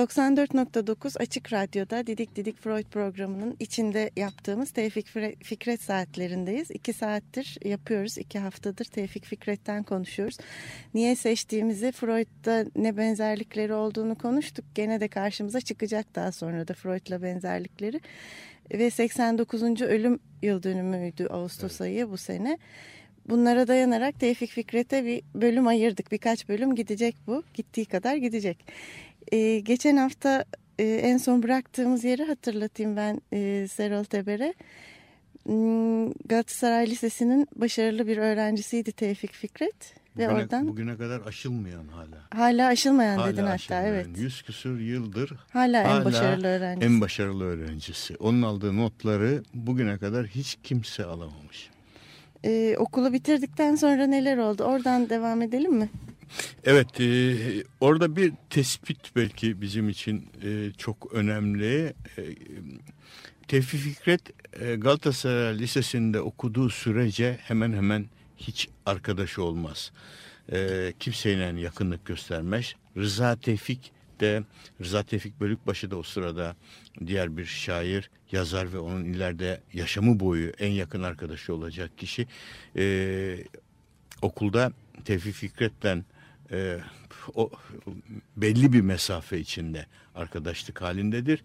94.9 Açık Radyo'da Didik Didik Freud programının içinde yaptığımız Tevfik Fikret saatlerindeyiz. İki saattir yapıyoruz, iki haftadır Tevfik Fikret'ten konuşuyoruz. Niye seçtiğimizi, Freud'da ne benzerlikleri olduğunu konuştuk. Gene de karşımıza çıkacak daha sonra da Freud'la benzerlikleri. Ve 89. ölüm yıl dönümüydü Ağustos evet. ayı bu sene. Bunlara dayanarak Tevfik Fikret'e bir bölüm ayırdık. Birkaç bölüm gidecek bu. Gittiği kadar gidecek. Ee, geçen hafta e, en son bıraktığımız yeri hatırlatayım ben e, Serol Teber'e. Hmm, Galatasaray Lisesi'nin başarılı bir öğrencisiydi Tevfik Fikret. Bugüne, ve oradan bugüne kadar aşılmayan hala. Hala aşılmayan hala dedin aşılmayan. hatta evet. Yüz küsur yıldır hala, hala en başarılı öğrencisi. En başarılı öğrencisi. Onun aldığı notları bugüne kadar hiç kimse alamamış. Ee, okulu bitirdikten sonra neler oldu? Oradan devam edelim mi? Evet, e, orada bir tespit belki bizim için e, çok önemli. E, Tevfik Fikret e, Galatasaray Lisesi'nde okuduğu sürece hemen hemen hiç arkadaşı olmaz. E, kimseyle yakınlık göstermez. Rıza Tevfik de Rıza Tevfik Bölükbaşı da o sırada diğer bir şair, yazar ve onun ileride yaşamı boyu en yakın arkadaşı olacak kişi. E, okulda Tevfik Fikret'le e, o belli bir mesafe içinde arkadaşlık halindedir.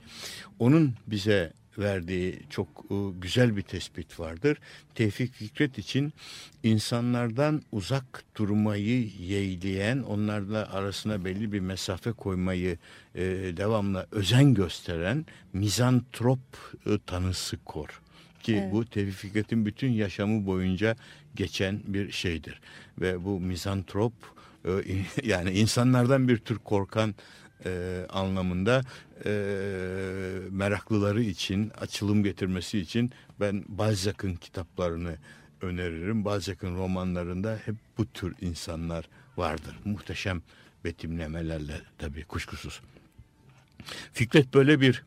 Onun bize verdiği çok e, güzel bir tespit vardır. Tevfik Fikret için insanlardan uzak durmayı yeğleyen, onlarla arasına belli bir mesafe koymayı e, devamlı özen gösteren mizantrop e, tanısı kor. Ki evet. bu Tevfik Fikret'in bütün yaşamı boyunca geçen bir şeydir. Ve bu mizantrop yani insanlardan bir tür korkan e, anlamında e, meraklıları için açılım getirmesi için ben Balzac'ın kitaplarını öneririm. Balzac'ın romanlarında hep bu tür insanlar vardır. Muhteşem betimlemelerle tabii kuşkusuz. Fikret böyle bir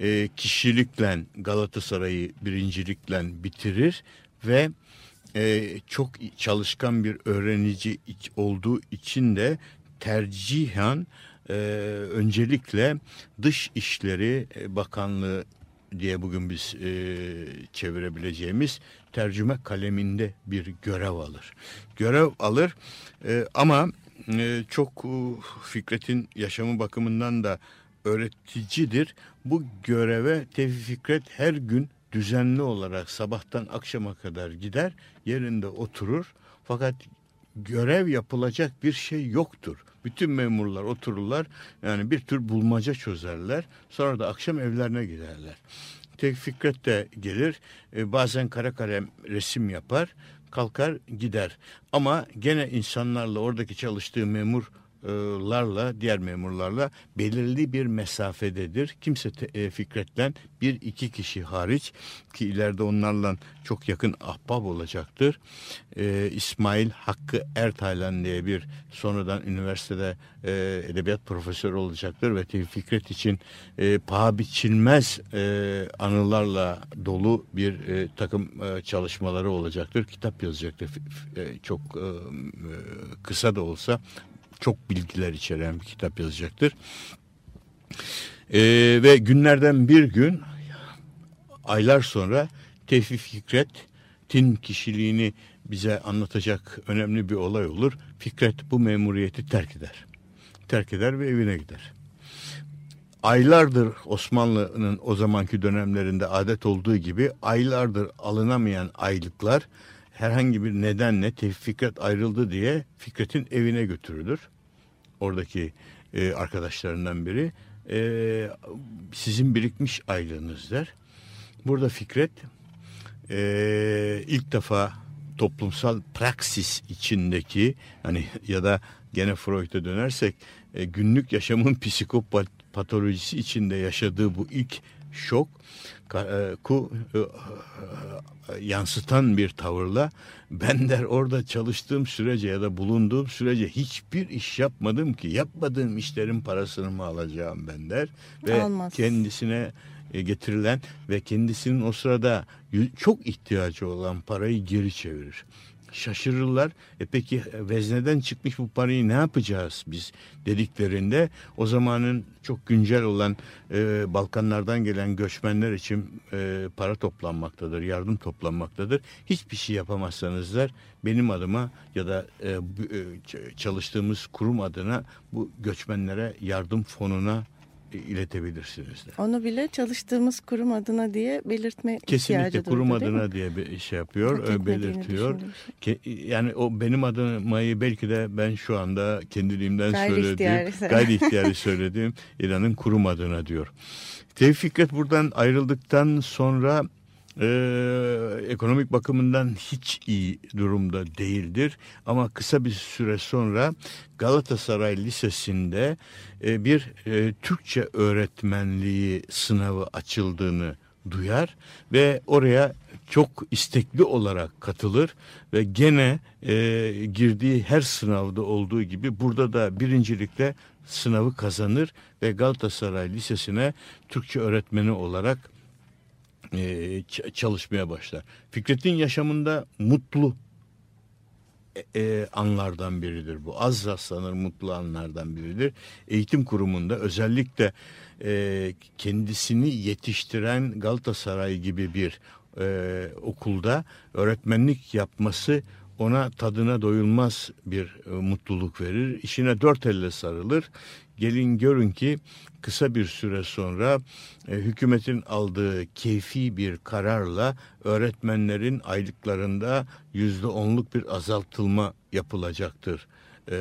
e, kişilikle Galatasaray'ı birincilikle bitirir ve e, çok çalışkan bir öğrenici olduğu için de tercihen e, öncelikle Dış İşleri e, Bakanlığı diye bugün biz e, çevirebileceğimiz tercüme kaleminde bir görev alır. Görev alır e, ama e, çok Fikret'in yaşamı bakımından da öğreticidir. Bu göreve Tevfik Fikret her gün düzenli olarak sabahtan akşama kadar gider, yerinde oturur. Fakat görev yapılacak bir şey yoktur. Bütün memurlar otururlar. Yani bir tür bulmaca çözerler. Sonra da akşam evlerine giderler. Tek Fikret de gelir. E, bazen kara kalem resim yapar. Kalkar gider. Ama gene insanlarla oradaki çalıştığı memur larla diğer memurlarla belirli bir mesafededir. Kimse te, Fikret'ten bir iki kişi hariç ki ileride onlarla çok yakın ahbap olacaktır. İsmail Hakkı Ertaylan diye bir sonradan üniversitede edebiyat profesörü olacaktır ve Fikret için e, paha biçilmez anılarla dolu bir takım çalışmaları olacaktır. Kitap yazacaktır. Çok kısa da olsa çok bilgiler içeren bir kitap yazacaktır. Ee, ve günlerden bir gün aylar sonra Tevfik Fikret'in kişiliğini bize anlatacak önemli bir olay olur. Fikret bu memuriyeti terk eder. Terk eder ve evine gider. Aylardır Osmanlı'nın o zamanki dönemlerinde adet olduğu gibi aylardır alınamayan aylıklar herhangi bir nedenle Tevfik Fikret ayrıldı diye Fikret'in evine götürülür. Oradaki e, arkadaşlarından biri e, sizin birikmiş aylığınız der. Burada Fikret e, ilk defa toplumsal praksis içindeki hani ya da gene Freud'a dönersek e, günlük yaşamın psikopat patolojisi içinde yaşadığı bu ilk şok e, ku e, e, yansıtan bir tavırla ben der orada çalıştığım sürece ya da bulunduğum sürece hiçbir iş yapmadım ki yapmadığım işlerin parasını mı alacağım ben der ve Almaz. kendisine getirilen ve kendisinin o sırada çok ihtiyacı olan parayı geri çevirir şaşırırlar. E peki vezneden çıkmış bu parayı ne yapacağız biz dediklerinde o zamanın çok güncel olan e, Balkanlardan gelen göçmenler için e, para toplanmaktadır, yardım toplanmaktadır. Hiçbir şey yapamazsanızlar benim adıma ya da e, e, çalıştığımız kurum adına bu göçmenlere yardım fonuna iletebilirsiniz de. Onu bile çalıştığımız kurum adına diye belirtme Kesinlikle ihtiyacı kurum duydu, adına diye bir şey yapıyor, e, belirtiyor. Şey. Yani o benim adımayı belki de ben şu anda kendiliğimden gayri söylediğim, ihtiyari. gayri ihtiyari söylediğim İran'ın kurum adına diyor. Tevfik Fikret buradan ayrıldıktan sonra e, ekonomik bakımından hiç iyi durumda değildir. Ama kısa bir süre sonra Galatasaray Lisesi'nde e, bir e, Türkçe öğretmenliği sınavı açıldığını duyar ve oraya çok istekli olarak katılır ve gene e, girdiği her sınavda olduğu gibi burada da birincilikle sınavı kazanır ve Galatasaray Lisesi'ne Türkçe öğretmeni olarak e, çalışmaya başlar. Fikret'in yaşamında mutlu e, e, anlardan biridir bu. Az rastlanır mutlu anlardan biridir. Eğitim kurumunda özellikle e, kendisini yetiştiren Galatasaray gibi bir e, okulda öğretmenlik yapması ona tadına doyulmaz bir e, mutluluk verir. İşine dört elle sarılır. Gelin görün ki kısa bir süre sonra e, hükümetin aldığı keyfi bir kararla öğretmenlerin aylıklarında yüzde onluk bir azaltılma yapılacaktır e,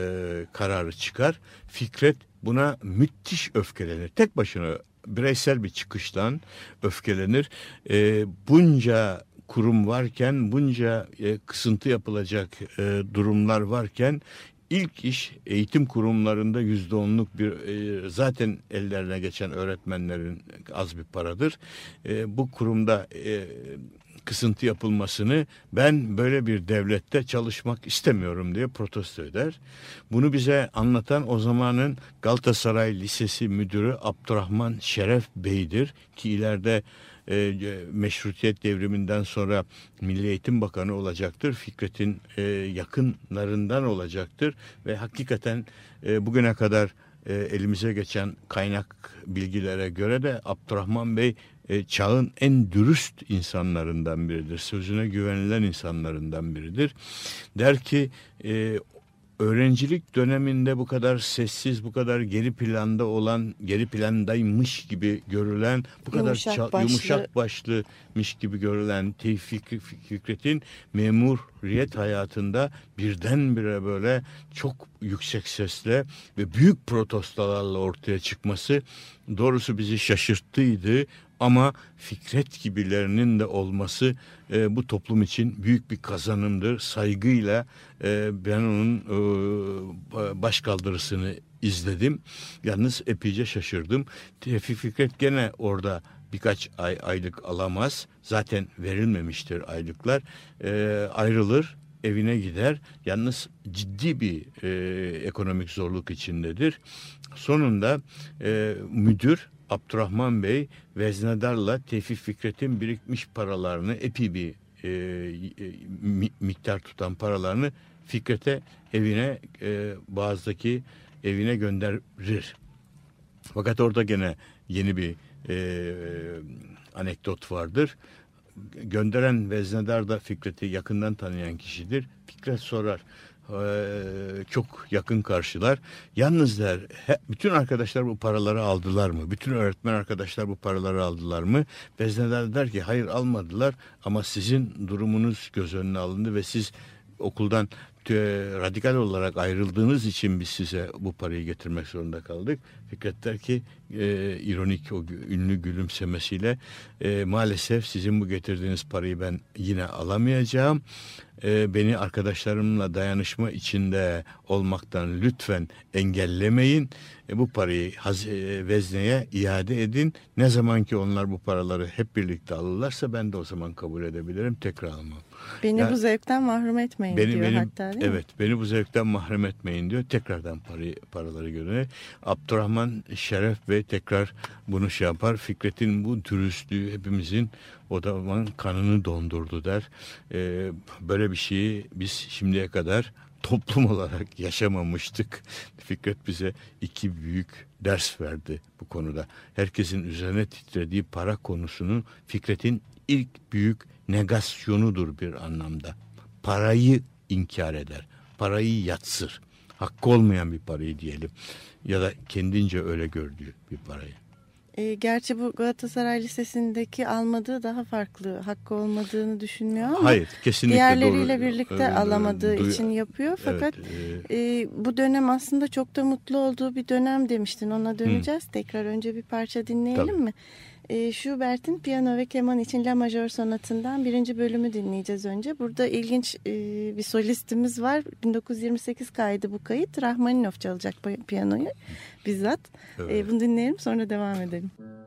kararı çıkar. Fikret buna müthiş öfkelenir. Tek başına bireysel bir çıkıştan öfkelenir. E, bunca kurum varken bunca e, kısıntı yapılacak e, durumlar varken ilk iş eğitim kurumlarında yüzde onluk bir e, zaten ellerine geçen öğretmenlerin az bir paradır. E, bu kurumda e, kısıntı yapılmasını ben böyle bir devlette çalışmak istemiyorum diye protesto eder. Bunu bize anlatan o zamanın Galatasaray Lisesi Müdürü Abdurrahman Şeref Bey'dir ki ileride e, meşrutiyet devriminden sonra Milli Eğitim Bakanı olacaktır. Fikret'in e, yakınlarından olacaktır ve hakikaten e, bugüne kadar e, elimize geçen kaynak bilgilere göre de Abdurrahman Bey e, çağın en dürüst insanlarından biridir. Sözüne güvenilen insanlarından biridir. Der ki e, öğrencilik döneminde bu kadar sessiz, bu kadar geri planda olan, geri plandaymış gibi görülen, bu kadar yumuşak, başlı. yumuşak başlımış gibi görülen Tevfik Fikret'in memuriyet hayatında birdenbire böyle çok yüksek sesle ve büyük protestolarla ortaya çıkması doğrusu bizi şaşırttıydı. Ama Fikret gibilerinin de olması e, bu toplum için büyük bir kazanımdır. Saygıyla e, ben onun e, başkaldırısını izledim. Yalnız epeyce şaşırdım. Tevfik Fikret gene orada birkaç ay aylık alamaz. Zaten verilmemiştir aylıklar. E, ayrılır evine gider. Yalnız ciddi bir e, ekonomik zorluk içindedir. Sonunda e, müdür Abdurrahman Bey veznedarla Tevfik Fikret'in birikmiş paralarını epi bir e, e, miktar tutan paralarını Fikret'e evine e, Boğaz'daki evine gönderir. Fakat orada gene yeni bir e, anekdot vardır. Gönderen veznedar da Fikret'i yakından tanıyan kişidir. Fikret sorar çok yakın karşılar. Yalnız der bütün arkadaşlar bu paraları aldılar mı? Bütün öğretmen arkadaşlar bu paraları aldılar mı? Vezneler der ki hayır almadılar ama sizin durumunuz göz önüne alındı ve siz okuldan radikal olarak ayrıldığınız için biz size bu parayı getirmek zorunda kaldık. Fikret der ki e, ironik o ünlü gülümsemesiyle e, maalesef sizin bu getirdiğiniz parayı ben yine alamayacağım. E, beni arkadaşlarımla dayanışma içinde olmaktan lütfen engellemeyin. E, bu parayı haz, e, vezneye iade edin. Ne zaman ki onlar bu paraları hep birlikte alırlarsa ben de o zaman kabul edebilirim. Tekrar almam. Beni Yani- bu zevkten mahrum etmeyin Beni, diyor benim, hatta değil mi? evet beni bu zevkten mahrem etmeyin diyor. Tekrardan parayı, paraları görüyor. Abdurrahman Şeref Bey tekrar bunu şey yapar. Fikret'in bu dürüstlüğü hepimizin o zaman kanını dondurdu der. Ee, böyle bir şeyi biz şimdiye kadar toplum olarak yaşamamıştık. Fikret bize iki büyük ders verdi bu konuda. Herkesin üzerine titrediği para konusunun Fikret'in ilk büyük negasyonudur bir anlamda. Parayı inkar eder. Parayı yatsır. Hakkı olmayan bir parayı diyelim. Ya da kendince öyle gördüğü bir parayı. E, gerçi bu Galatasaray Lisesi'ndeki almadığı daha farklı. Hakkı olmadığını düşünmüyor ama Hayır kesinlikle diğerleriyle doğru. birlikte Ee, alamadığı duy- için yapıyor. Fakat Evet, e, e, bu dönem aslında çok da mutlu olduğu bir dönem demiştin. Ona döneceğiz. Tekrar önce bir parça dinleyelim Tabii. mi? E, Schubert'in piyano ve keman için La Majör sonatından birinci bölümü dinleyeceğiz önce. Burada ilginç e, bir solistimiz var. 1928 kaydı bu kayıt. Rahmaninov çalacak pi- piyanoyu bizzat. Evet. bunu dinleyelim sonra devam edelim. Thank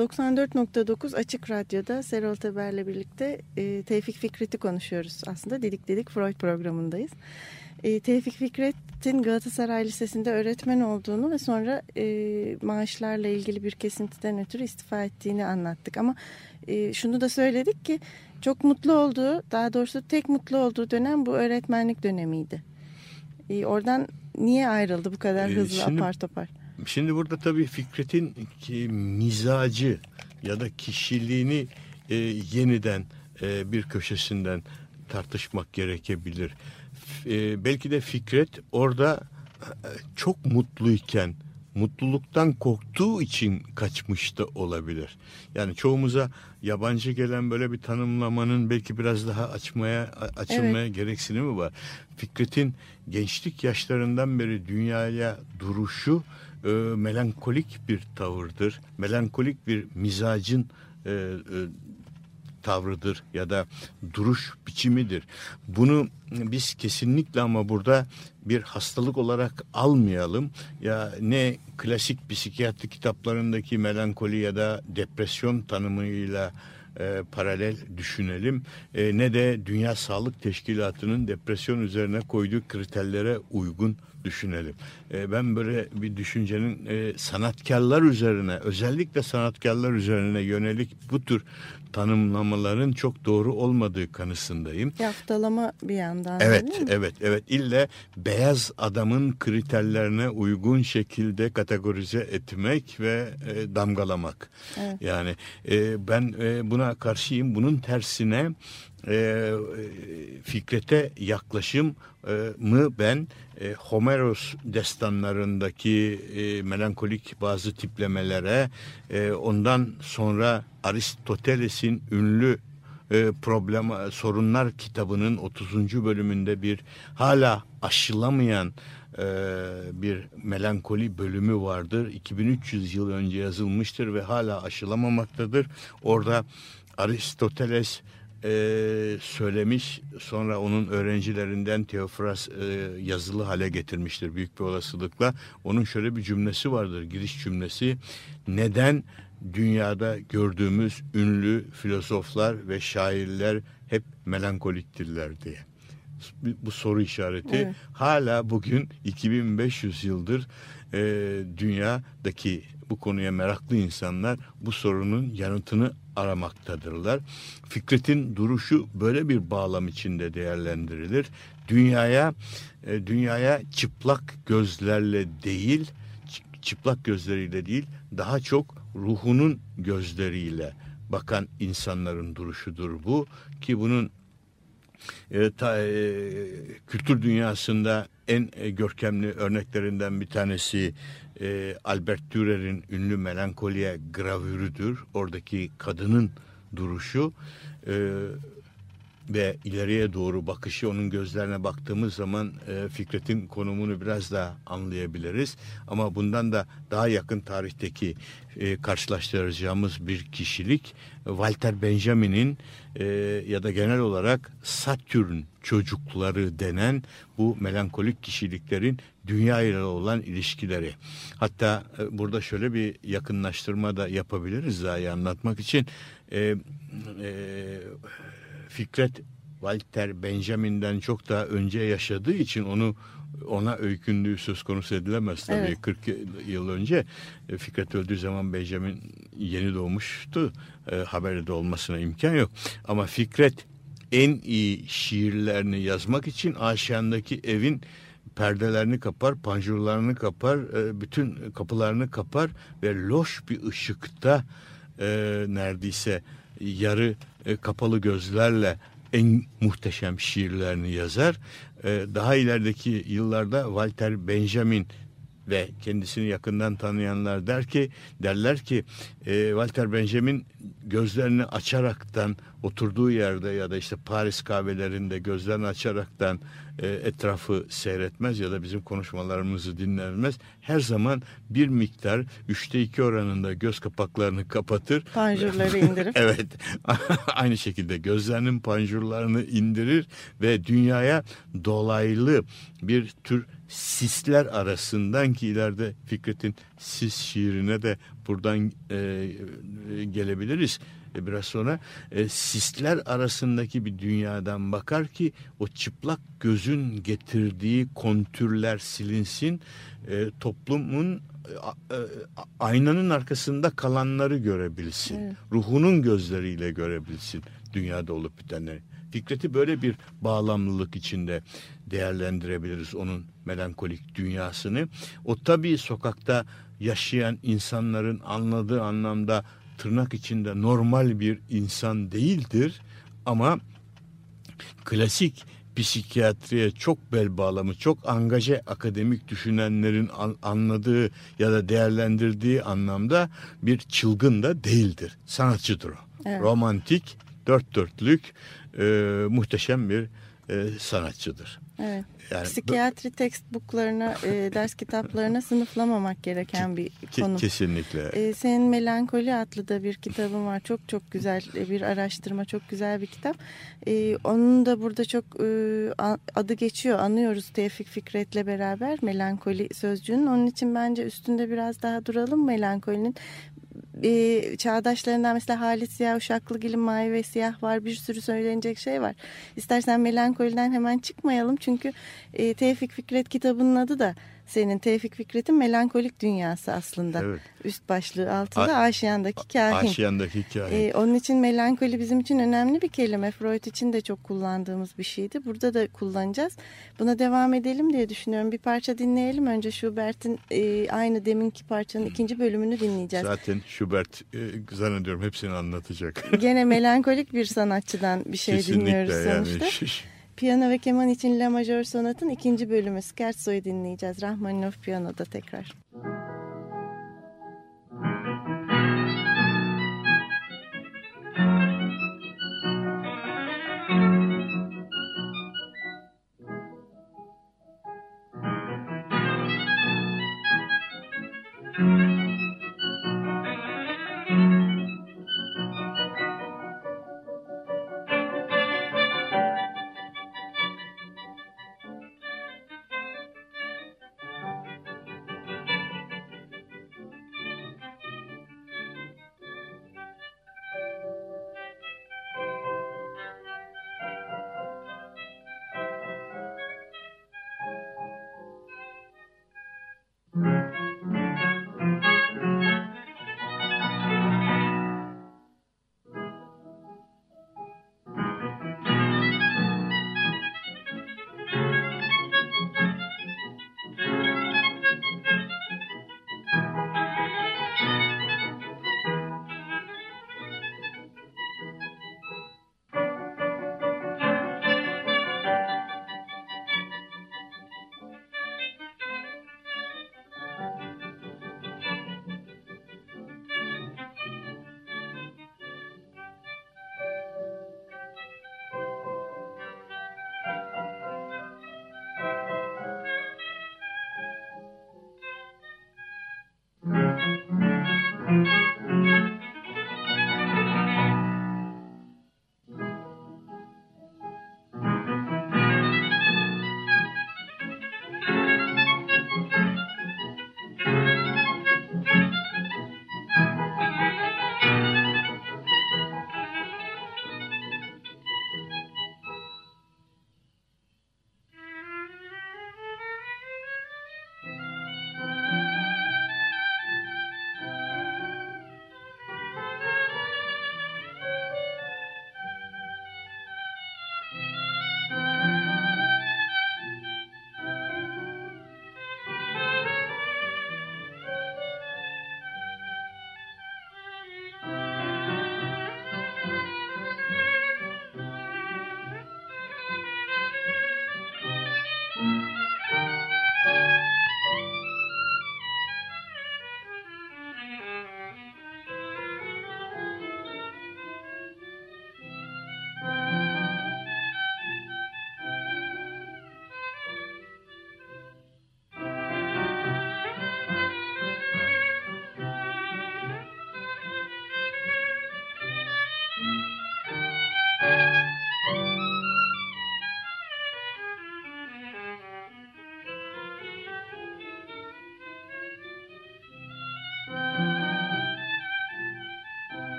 94.9 Açık Radyo'da Serol Teber'le birlikte e, Tevfik Fikret'i konuşuyoruz. Aslında Didik Didik Freud programındayız. E, Tevfik Fikret'in Galatasaray Lisesi'nde öğretmen olduğunu ve sonra e, maaşlarla ilgili bir kesintiden ötürü istifa ettiğini anlattık. Ama e, şunu da söyledik ki çok mutlu olduğu, daha doğrusu tek mutlu olduğu dönem bu öğretmenlik dönemiydi. E, oradan niye ayrıldı bu kadar E, hızlı şimdi- apar topar? Şimdi burada tabii Fikret'in ki mizacı ya da kişiliğini e, yeniden e, bir köşesinden tartışmak gerekebilir. E, belki de Fikret orada e, çok mutluyken mutluluktan korktuğu için kaçmış da olabilir. Yani çoğumuza yabancı gelen böyle bir tanımlamanın belki biraz daha açmaya açılmaya gereksinimi var. Fikret'in gençlik yaşlarından beri dünyaya duruşu e, melankolik bir tavırdır. Melankolik bir mizacın e, e, tavrıdır ya da duruş biçimidir. Bunu biz kesinlikle ama burada bir hastalık olarak almayalım. Ya ne klasik psikiyatri kitaplarındaki melankoli ya da depresyon tanımıyla e, paralel düşünelim. E, ne de Dünya Sağlık Teşkilatı'nın depresyon üzerine koyduğu kriterlere uygun düşünelim. E, ben böyle bir düşüncenin e, sanatkarlar üzerine özellikle sanatkarlar üzerine yönelik bu tür tanımlamaların çok doğru olmadığı kanısındayım. Yaftalama bir yandan. Evet, evet, evet. İlle beyaz adamın kriterlerine uygun şekilde kategorize etmek ve e, damgalamak. Evet. Yani e, ben e, buna karşıyım. Bunun tersine e, Fikret'e yaklaşım e, mı ben e, Homeros destanlarındaki e, melankolik bazı tiplemelere e, ondan sonra Aristoteles'in ünlü e, problem sorunlar kitabının 30. bölümünde bir hala aşılamayan e, bir melankoli bölümü vardır. 2300 yıl önce yazılmıştır ve hala aşılamamaktadır. Orada Aristoteles e, söylemiş sonra onun öğrencilerinden Teofras e, yazılı hale getirmiştir büyük bir olasılıkla. Onun şöyle bir cümlesi vardır giriş cümlesi. Neden dünyada gördüğümüz ünlü filozoflar ve şairler hep melankoliktirler diye. Bu- soru işareti Evet. hala bugün 2500 yıldır e, dünyadaki bu konuya meraklı insanlar bu sorunun yanıtını aramaktadırlar. Fikret'in duruşu böyle bir bağlam içinde değerlendirilir. Dünyaya e, dünyaya çıplak gözlerle değil, çı- çıplak gözleriyle değil, daha çok ruhunun gözleriyle bakan insanların duruşudur bu ki bunun e, ta- e, kültür dünyasında en e, görkemli örneklerinden bir tanesi e, Albert Dürer'in ünlü Melankoliye gravürüdür. Oradaki kadının duruşu e, ve ileriye doğru bakışı onun gözlerine baktığımız zaman e, Fikret'in konumunu biraz daha anlayabiliriz. Ama bundan da daha yakın tarihteki e, karşılaştıracağımız bir kişilik Walter Benjamin'in e, ya da genel olarak Satürn çocukları denen bu melankolik kişiliklerin dünya ile olan ilişkileri. Hatta e, burada şöyle bir yakınlaştırma da yapabiliriz daha iyi anlatmak için. E, e, Fikret Walter Benjamin'den çok daha önce yaşadığı için onu ona öykündüğü söz konusu edilemez tabii. Evet. 40 yıl önce e, Fikret öldüğü zaman Benjamin yeni doğmuştu. E, haberi de olmasına imkan yok. Ama Fikret en iyi şiirlerini yazmak için aşağındaki evin perdelerini kapar, panjurlarını kapar, e, bütün kapılarını kapar ve loş bir ışıkta e, neredeyse yarı e, kapalı gözlerle en muhteşem şiirlerini yazar. Daha ilerideki yıllarda Walter Benjamin ve kendisini yakından tanıyanlar der ki derler ki e, Walter Benjamin gözlerini açaraktan oturduğu yerde ya da işte Paris kahvelerinde gözlerini açaraktan etrafı seyretmez ya da bizim konuşmalarımızı dinlemez. Her zaman bir miktar üçte iki oranında göz kapaklarını kapatır. Panjurları indirip. Evet. Aynı şekilde gözlerinin panjurlarını indirir ve dünyaya dolaylı bir tür sisler arasından ki ileride Fikret'in sis şiirine de buradan e, e, gelebiliriz e, biraz sonra e, sisler arasındaki bir dünyadan bakar ki o çıplak gözün getirdiği kontürler silinsin e, toplumun e, e, aynanın arkasında kalanları görebilsin. Evet. Ruhunun gözleriyle görebilsin dünyada olup bitenleri. Fikret'i böyle bir bağlamlılık içinde değerlendirebiliriz onun melankolik dünyasını. O tabii sokakta yaşayan insanların anladığı anlamda tırnak içinde normal bir insan değildir ama klasik psikiyatriye çok bel bağlamı, çok angaje akademik düşünenlerin anladığı ya da değerlendirdiği anlamda bir çılgın da değildir. Sanatçıdır o. Evet. Romantik, dört dörtlük, e, muhteşem bir e, sanatçıdır. Evet. Yani Psikiyatri textbooklarına, e, ders kitaplarına sınıflamamak gereken bir konu. Kesinlikle. E, senin Melankoli adlı da bir kitabın var. Çok çok güzel e, bir araştırma, çok güzel bir kitap. E, onun da burada çok e, adı geçiyor, anıyoruz Tevfik Fikret'le beraber melankoli sözcüğünün. Onun için bence üstünde biraz daha duralım melankolinin e, çağdaşlarından mesela Halit Siyah Uşaklıgil'in Mavi ve Siyah var. Bir sürü söylenecek şey var. İstersen melankoliden hemen çıkmayalım. Çünkü e, Tevfik Fikret kitabının adı da senin Tevfik Fikret'in melankolik dünyası aslında. Evet. Üst başlığı altında A Aşiyan'daki kahin. Aşiyan'daki kahin. Ee, onun için melankoli bizim için önemli bir kelime. Freud için de çok kullandığımız bir şeydi. Burada da kullanacağız. Buna devam edelim diye düşünüyorum. Bir parça dinleyelim. Önce Schubert'in e, aynı deminki parçanın ikinci bölümünü dinleyeceğiz. Zaten Schubert e, zannediyorum hepsini anlatacak. Gene melankolik bir sanatçıdan bir şey Kesinlikle dinliyoruz sonuçta. Yani. Piyano ve keman için La Majör Sonat'ın ikinci bölümü Scherzo'yu dinleyeceğiz. Rahmaninov piyanoda tekrar. Müzik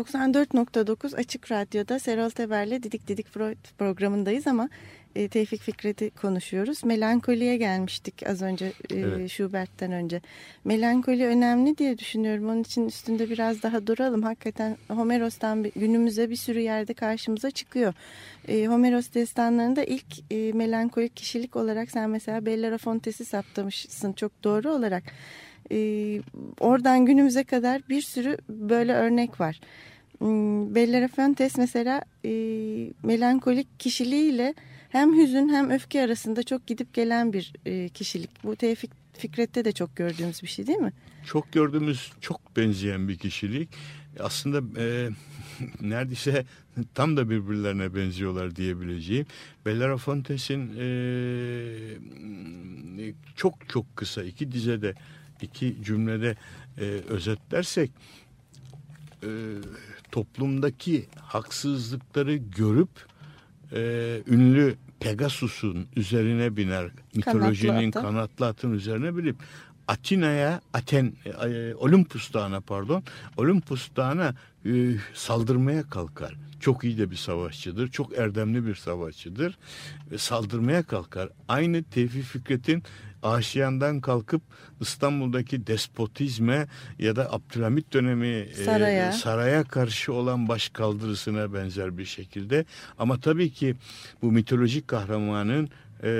94.9 Açık Radyo'da Serol Teber'le Didik Didik programındayız ama e, Tevfik Fikret'i konuşuyoruz. Melankoliye gelmiştik az önce e, Evet. Schubert'ten önce. Melankoli önemli diye düşünüyorum. Onun için üstünde biraz daha duralım. Hakikaten Homeros'tan günümüze bir sürü yerde karşımıza çıkıyor. E, Homeros destanlarında ilk e, melankolik kişilik olarak sen mesela Bellerofontes'i saptamışsın çok doğru olarak. E, oradan günümüze kadar bir sürü böyle örnek var. Hmm, Bellerofontes mesela e, melankolik kişiliğiyle hem hüzün hem öfke arasında çok gidip gelen bir e, kişilik. Bu Tevfik Fikret'te de çok gördüğümüz bir şey değil mi? çok gördüğümüz çok benzeyen bir kişilik. Aslında e, neredeyse tam da birbirlerine benziyorlar diyebileceğim. Bellerofontes'in e, çok çok kısa iki dizede iki cümlede e, özetlersek e, toplumdaki haksızlıkları görüp e, ünlü Pegasus'un üzerine biner mitolojinin atı. kanatlı atın üzerine binip Atina'ya Aten e, Olympus Dağı'na pardon Olympus Dağı'na e, saldırmaya kalkar. Çok iyi de bir savaşçıdır. Çok erdemli bir savaşçıdır. Ve saldırmaya kalkar. Aynı Tevfik Fikret'in Aşiyan'dan kalkıp İstanbul'daki despotizme ya da Abdülhamit dönemi e, Saraya. saraya karşı olan baş kaldırısına benzer bir şekilde. Ama tabii ki bu mitolojik kahramanın e,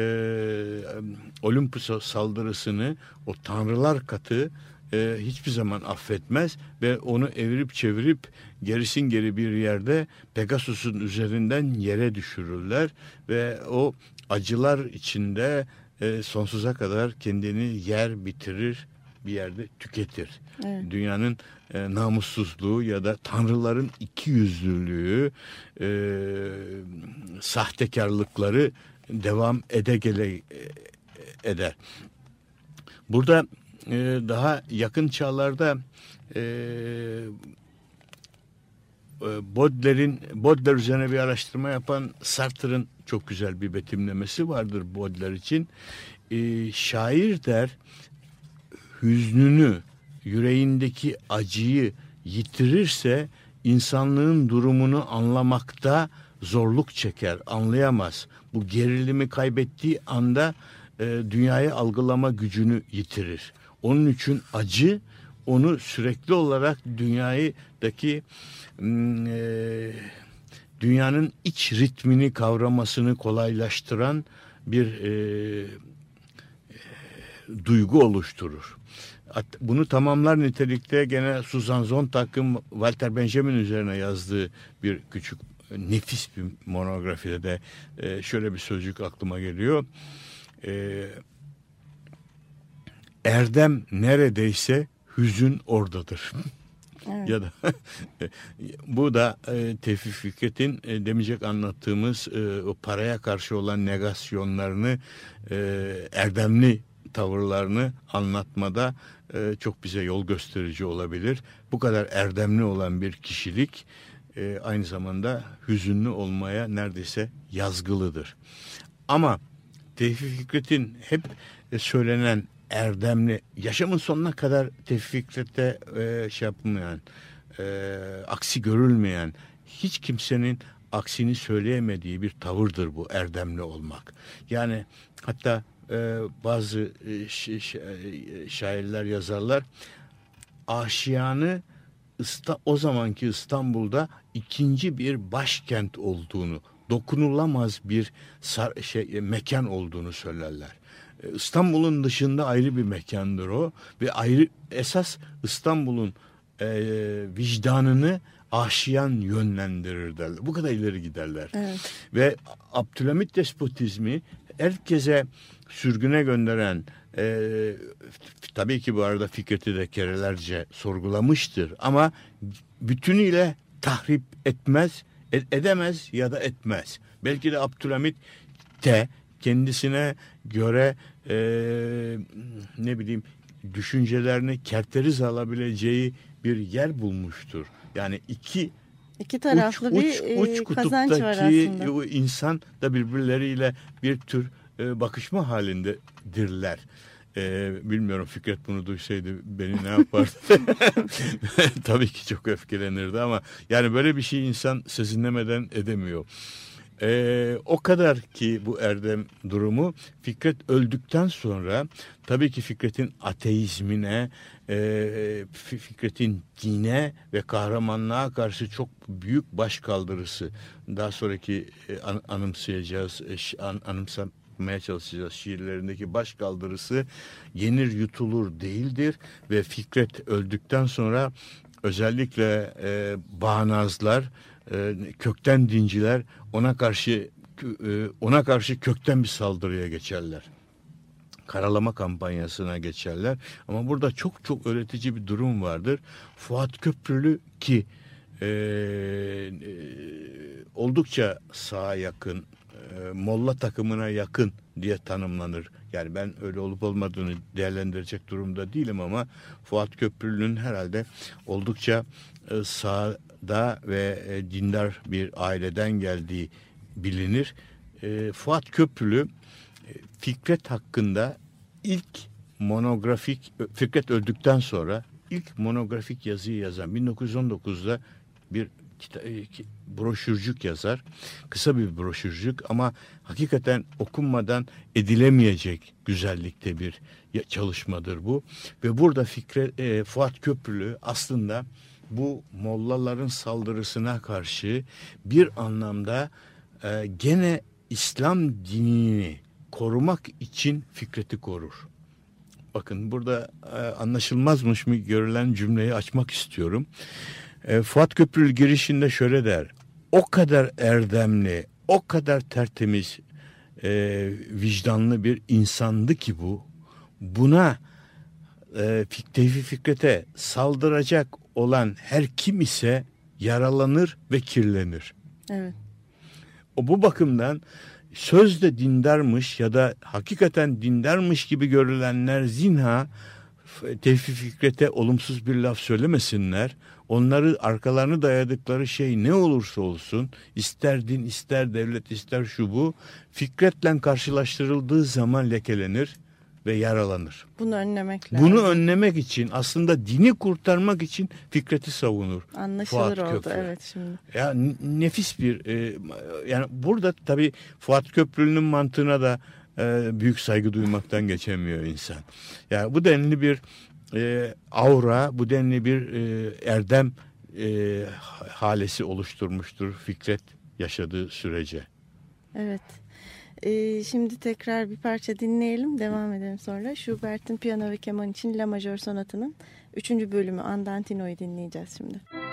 Olympus saldırısını o tanrılar katı e, hiçbir zaman affetmez ve onu evirip çevirip gerisin geri bir yerde Pegasus'un üzerinden yere düşürürler ve o acılar içinde e, sonsuza kadar kendini yer bitirir bir yerde tüketir. Evet. Dünyanın e, namussuzluğu ya da tanrıların iki yüzlülüğü e, sahtekarlıkları devam ede gele e, eder. Burada e, daha yakın çağlarda e, e, Baudelaire'in Baudelaire üzerine bir araştırma yapan Sartre'ın çok güzel bir betimlemesi vardır Baudelaire için. E, şair der hüznünü, yüreğindeki acıyı yitirirse insanlığın durumunu anlamakta zorluk çeker, anlayamaz. Bu gerilimi kaybettiği anda e, dünyayı algılama gücünü yitirir. Onun için acı onu sürekli olarak dünyadaki e, dünyanın iç ritmini kavramasını kolaylaştıran bir e, duygu oluşturur. Bunu tamamlar nitelikte gene Susan Sontag'ın Walter Benjamin üzerine yazdığı bir küçük nefis bir monografide de e, şöyle bir sözcük aklıma geliyor. E, Erdem neredeyse hüzün oradadır. Evet. ya da bu da e, Tevfik Fikret'in e, demeyecek anlattığımız e, o paraya karşı olan negasyonlarını e, erdemli tavırlarını anlatmada e, çok bize yol gösterici olabilir. Bu kadar erdemli olan bir kişilik e, aynı zamanda hüzünlü olmaya neredeyse yazgılıdır. Ama Tevfik Fikret'in hep e, söylenen erdemli yaşamın sonuna kadar Tevfik Fikret'te e, şey yapmayan e, aksi görülmeyen hiç kimsenin aksini söyleyemediği bir tavırdır bu erdemli olmak. Yani hatta e, bazı e, e, şairler yazarlar Aşiyan'ı İsta- o zamanki İstanbul'da ikinci bir başkent olduğunu, dokunulamaz bir sar- şey, e, mekan olduğunu söylerler. E, İstanbul'un dışında ayrı bir mekandır o ve ayrı esas İstanbul'un e, vicdanını aşiyan yönlendirir derler. Bu kadar ileri giderler. Evet. Ve Abdülhamit despotizmi herkese sürgüne gönderen e, tabii ki bu arada Fikret'i de kerelerce sorgulamıştır ama bütünüyle tahrip etmez, e- edemez ya da etmez. Belki de Abdülhamit de kendisine göre e, ne bileyim düşüncelerini kerteriz alabileceği bir yer bulmuştur. Yani iki İki taraflı uç, bir uç, e, uç kazanç var aslında. insan da birbirleriyle bir tür e, bakışma halindedirler. Ee, bilmiyorum Fikret bunu duysaydı beni ne yapardı? Tabii ki çok öfkelenirdi ama yani böyle bir şey insan sezinlemeden edemiyor. Ee, o kadar ki bu erdem durumu. Fikret öldükten sonra tabii ki Fikret'in ateizmine, e, Fikret'in dine ve kahramanlığa karşı çok büyük başkaldırısı daha sonraki e, an, anımsayacağız, e, an, anımsamaya çalışacağız şiirlerindeki başkaldırısı yenir yutulur değildir ve Fikret öldükten sonra özellikle e, bağnazlar, e, kökten dinciler ona karşı e, ona karşı kökten bir saldırıya geçerler. Karalama kampanyasına geçerler. Ama burada çok çok öğretici bir durum vardır. Fuat Köprülü ki e, e, oldukça sağa yakın, e, molla takımına yakın diye tanımlanır. Yani ben öyle olup olmadığını değerlendirecek durumda değilim ama Fuat Köprülü'nün herhalde oldukça sağda ve e, dindar bir aileden geldiği bilinir. E, Fuat Köprülü e, Fikret hakkında ilk monografik Fikret öldükten sonra ilk monografik yazıyı yazan 1919'da bir e, broşürcük yazar. Kısa bir broşürcük ama hakikaten okunmadan edilemeyecek güzellikte bir çalışmadır bu. Ve burada Fikret e, Fuat Köprülü aslında bu mollaların saldırısına karşı bir anlamda e, gene İslam dinini korumak için Fikret'i korur. Bakın burada e, anlaşılmazmış mı görülen cümleyi açmak istiyorum. E, Fuat Köprülü girişinde şöyle der. O kadar erdemli, o kadar tertemiz, e, vicdanlı bir insandı ki bu. Buna e, Tevfik Fikret'e saldıracak olan her kim ise yaralanır ve kirlenir. Evet. O bu bakımdan sözde dindarmış ya da hakikaten dindarmış gibi görülenler zinha Tevfik Fikret'e olumsuz bir laf söylemesinler. Onları arkalarını dayadıkları şey ne olursa olsun ister din ister devlet ister şu bu Fikret'le karşılaştırıldığı zaman lekelenir ve yaralanır. Bunu önlemek lazım. Bunu önlemek için aslında dini kurtarmak için Fikret'i savunur. Anlaşılır Fuat oldu Köprü. evet şimdi. Ya nefis bir e, yani burada tabii Fuat Köprülü'nün mantığına da e, büyük saygı duymaktan geçemiyor insan. Yani bu denli bir e, aura, bu denli bir e, erdem e, halesi oluşturmuştur Fikret yaşadığı sürece. Evet. Ee, şimdi tekrar bir parça dinleyelim. Devam edelim sonra. Schubert'in piyano ve keman için La Major Sonatı'nın 3. bölümü Andantino'yu dinleyeceğiz şimdi. Müzik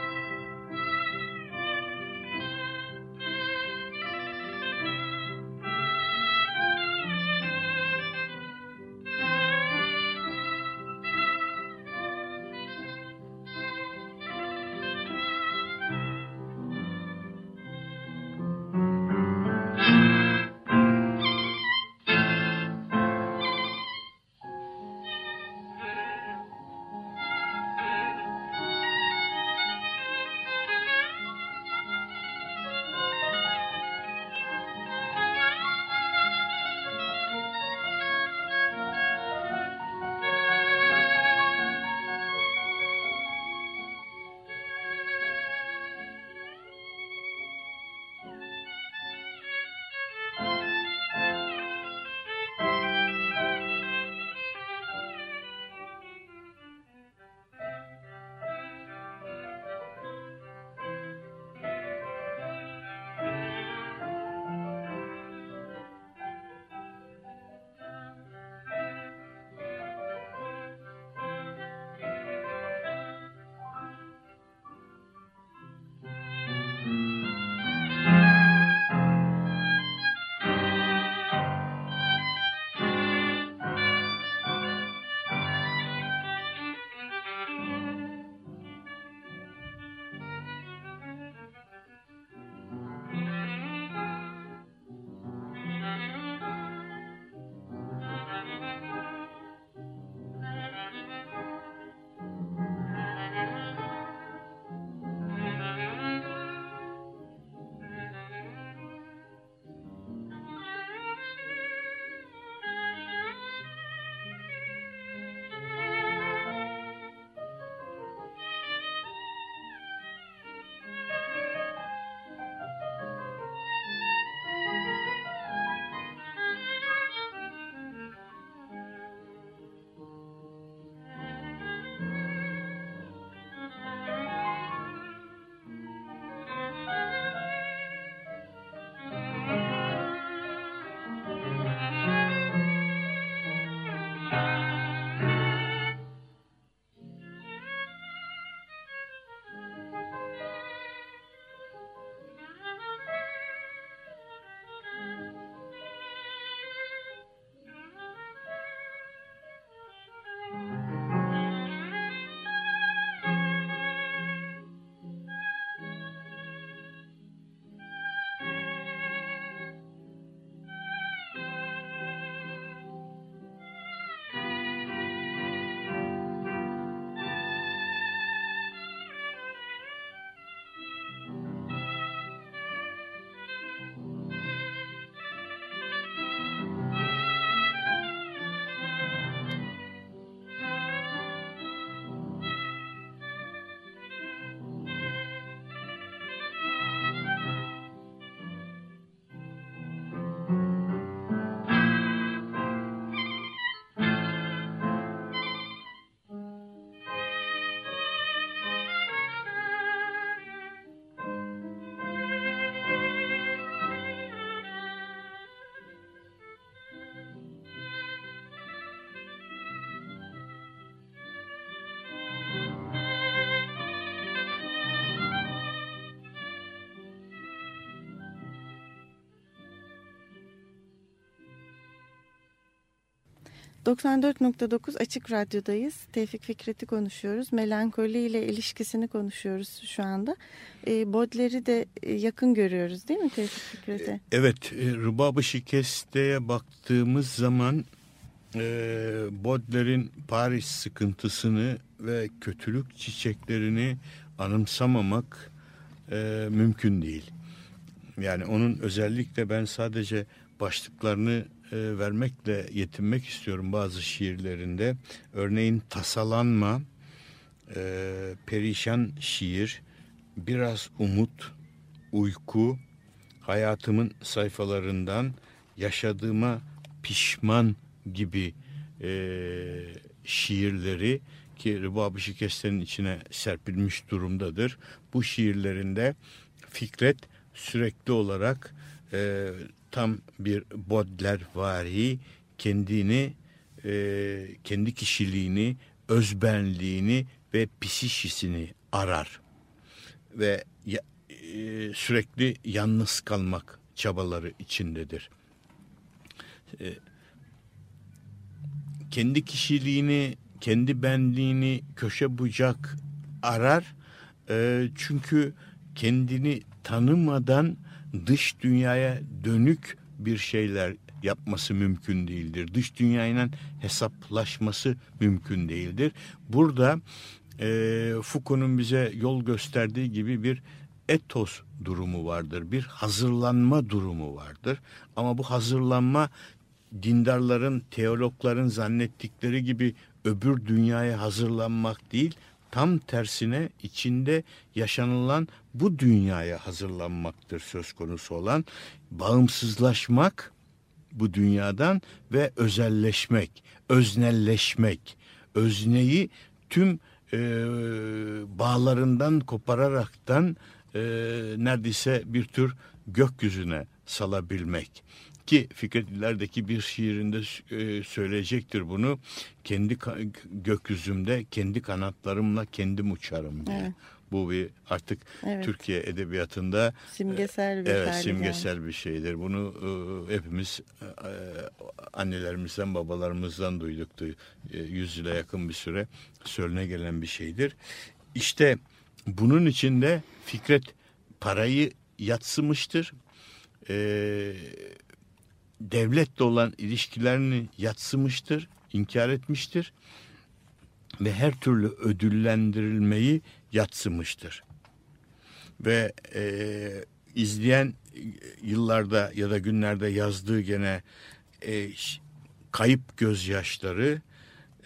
94.9 Açık Radyo'dayız. Tevfik Fikret'i konuşuyoruz. Melankoli ile ilişkisini konuşuyoruz şu anda. E, Bodler'i de e, yakın görüyoruz değil mi Tevfik Fikret'e? Evet, e, Rıbab-ı Şikeste'ye baktığımız zaman e, Bodler'in Paris sıkıntısını ve kötülük çiçeklerini anımsamamak e, mümkün değil. Yani onun özellikle ben sadece başlıklarını e, vermekle yetinmek istiyorum bazı şiirlerinde. Örneğin Tasalanma, e, Perişan Şiir, Biraz Umut, Uyku, Hayatımın Sayfalarından Yaşadığıma Pişman gibi e, şiirleri ki Rıbab-ı Şikeste'nin içine serpilmiş durumdadır. Bu şiirlerinde Fikret sürekli olarak e, tam bir Bodler vari kendini e, kendi kişiliğini özbenliğini ve psişisini arar ve ya, e, sürekli yalnız kalmak çabaları içindedir. E, kendi kişiliğini, kendi benliğini köşe bucak arar. E, çünkü kendini tanımadan dış dünyaya dönük bir şeyler yapması mümkün değildir. Dış dünyayla hesaplaşması mümkün değildir. Burada e, Foucault'un bize yol gösterdiği gibi bir etos durumu vardır. Bir hazırlanma durumu vardır. Ama bu hazırlanma dindarların, teologların zannettikleri gibi öbür dünyaya hazırlanmak değil, tam tersine içinde yaşanılan bu dünyaya hazırlanmaktır söz konusu olan. Bağımsızlaşmak bu dünyadan ve özelleşmek, öznelleşmek, özneyi tüm e, bağlarından kopararaktan e, neredeyse bir tür gökyüzüne salabilmek ki Fikret İler'deki bir şiirinde e, söyleyecektir bunu kendi gökyüzümde kendi kanatlarımla kendim uçarım diye. Evet. Bu bir artık evet. Türkiye edebiyatında simgesel bir evet simgesel yani. bir şeydir. Bunu e, hepimiz e, annelerimizden babalarımızdan duyduk. E, yüz yıla yakın bir süre söylene gelen bir şeydir. İşte bunun içinde Fikret parayı yatsımıştır. E, devletle olan ilişkilerini yatsımıştır, inkar etmiştir ve her türlü ödüllendirilmeyi yatsımıştır. Ve e, izleyen yıllarda ya da günlerde yazdığı gene e, kayıp gözyaşları,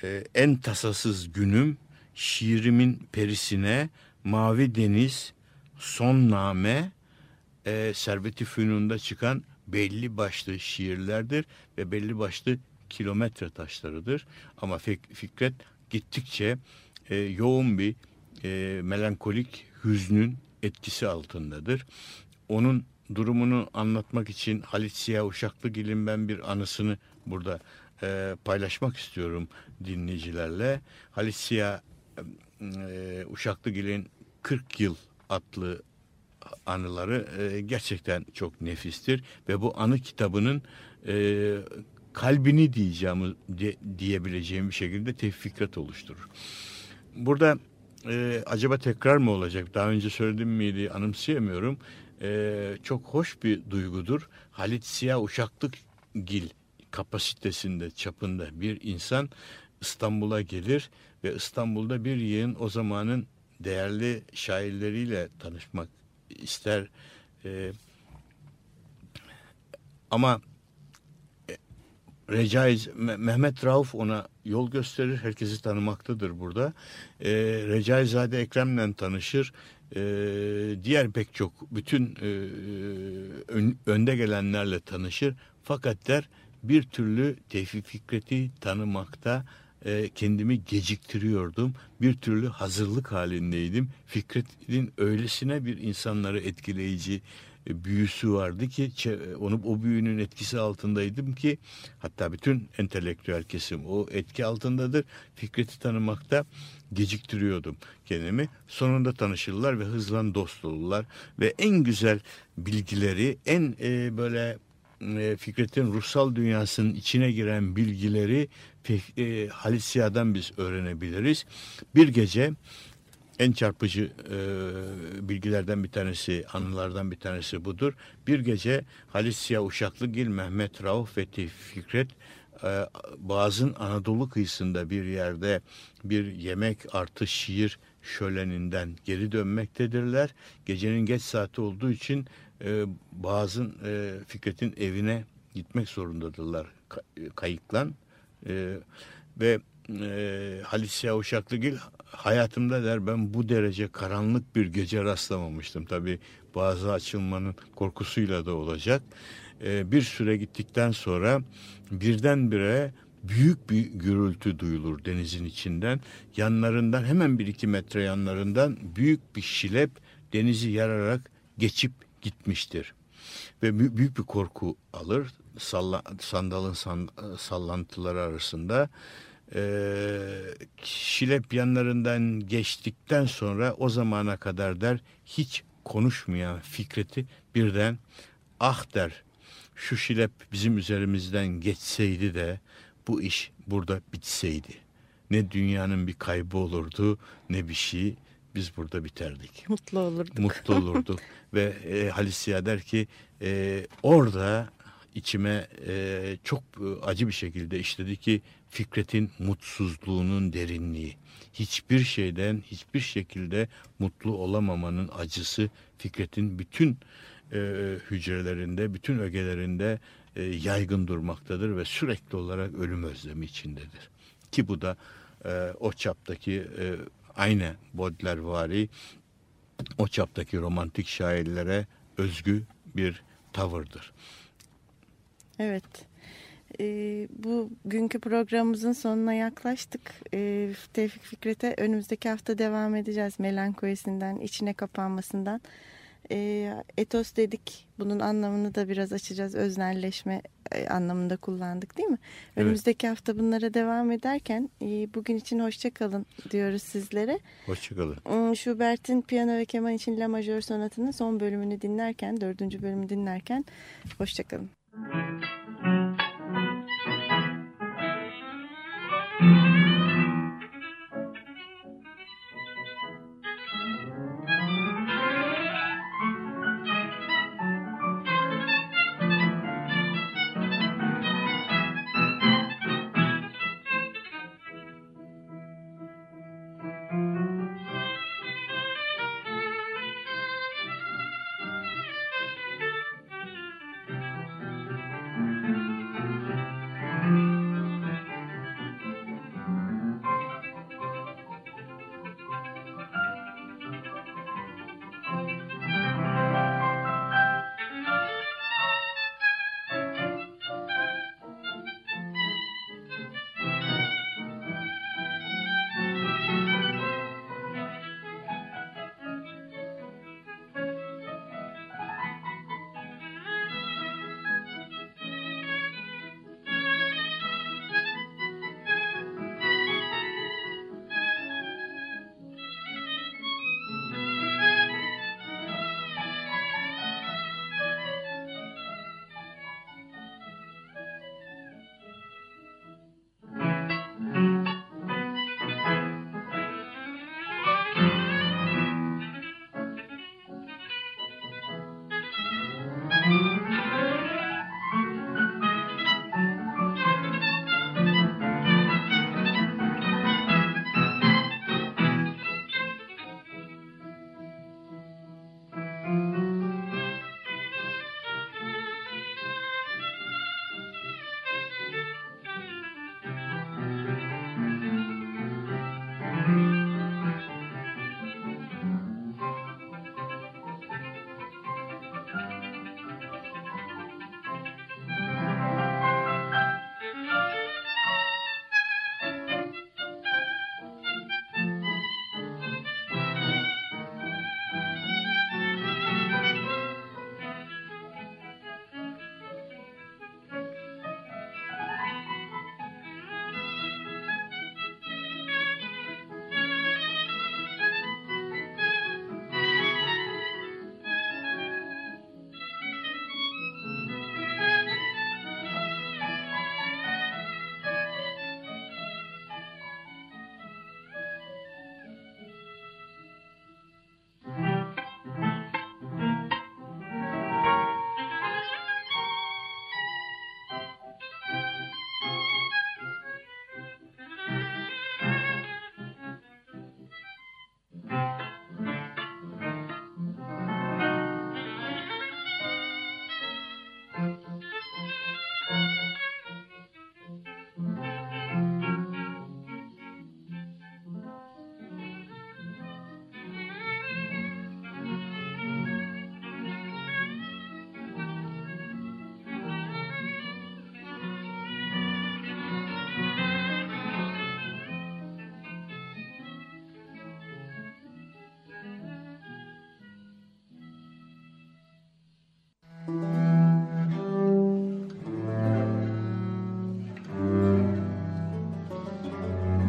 e, en tasasız günüm, şiirimin perisine, mavi deniz, son name, e, Servet-i Fünun'da çıkan belli başlı şiirlerdir ve belli başlı kilometre taşlarıdır. Ama Fikret gittikçe e, yoğun bir e, melankolik hüznün etkisi altındadır. Onun durumunu anlatmak için Halit Siyah Uşaklıgil'in ben bir anısını burada e, paylaşmak istiyorum dinleyicilerle. Halit Siyah e, Uşaklıgil'in 40 yıl adlı anıları e, gerçekten çok nefistir ve bu anı kitabının e, kalbini diyeceğim de, diyebileceğim bir şekilde tevfikrat oluşturur. Burada e, acaba tekrar mı olacak? Daha önce söyledim miydi anımsayamıyorum. E, çok hoş bir duygudur. Halit Siyah Uşaklık Gil kapasitesinde, çapında bir insan İstanbul'a gelir ve İstanbul'da bir yığın o zamanın değerli şairleriyle tanışmak ister. E, ama e, Recaiz, Mehmet Rauf ona yol gösterir. Herkesi tanımaktadır burada. E, Recaizade Ekrem'le tanışır. E, diğer pek çok bütün e, ön, önde gelenlerle tanışır. Fakat der bir türlü Tevfik Fikret'i tanımakta e, kendimi geciktiriyordum. Bir türlü hazırlık halindeydim. Fikret'in öylesine bir insanları etkileyici e, büyüsü vardı ki onu o büyünün etkisi altındaydım ki hatta bütün entelektüel kesim o etki altındadır. Fikret'i tanımakta geciktiriyordum kendimi. Sonunda tanışırlar ve hızlan dost olurlar ve en güzel bilgileri, en e, böyle Fikret'in ruhsal dünyasının içine giren bilgileri e, Halit Siyah'dan biz öğrenebiliriz. Bir gece en çarpıcı e, bilgilerden bir tanesi, anılardan bir tanesi budur. Bir gece Halit Siyah Uşaklıgil, Mehmet Rauf ve Fikret e, Boğaz'ın Anadolu kıyısında bir yerde bir yemek artı şiir şöleninden geri dönmektedirler. Gecenin geç saati olduğu için e, Boğaz'ın e, Fikret'in evine gitmek zorundadırlar kayıkla. E, ve e, Halis Siyah Uşaklıgil hayatımda der ben bu derece karanlık bir gece rastlamamıştım. Tabi bazı açılmanın korkusuyla da olacak. E, bir süre gittikten sonra birdenbire büyük bir gürültü duyulur denizin içinden. Yanlarından hemen bir iki metre yanlarından büyük bir şilep denizi yararak geçip gitmiştir. Ve büyük bir korku alır salla, sandalın sallantıları arasında e, Şilep yanlarından geçtikten sonra o zamana kadar der hiç konuşmayan Fikret'i birden ah der şu Şilep bizim üzerimizden geçseydi de bu iş burada bitseydi. Ne dünyanın bir kaybı olurdu ne bir şey biz burada biterdik. Mutlu olurduk. Mutlu olurduk. Ve e, Halis der ki e, orada içime e, çok acı bir şekilde işledi ki Fikret'in mutsuzluğunun derinliği. Hiçbir şeyden hiçbir şekilde mutlu olamamanın acısı Fikret'in bütün e, hücrelerinde, bütün ögelerinde e, yaygın durmaktadır ve sürekli olarak ölüm özlemi içindedir. Ki bu da e, o çaptaki e, aynı Baudelaire o çaptaki romantik şairlere özgü bir tavırdır. Evet. E, bu günkü programımızın sonuna yaklaştık. E, Tevfik Fikret'e önümüzdeki hafta devam edeceğiz. Melankolisinden, içine kapanmasından. E, etos dedik. Bunun anlamını da biraz açacağız. Öznelleşme e, anlamında kullandık değil mi? Evet. Önümüzdeki hafta bunlara devam ederken e, bugün için hoşçakalın diyoruz sizlere. Hoşçakalın. Hmm, Schubert'in piyano ve keman için La Majör Sonatı'nın son bölümünü dinlerken, dördüncü bölümü dinlerken hoşçakalın. Müzik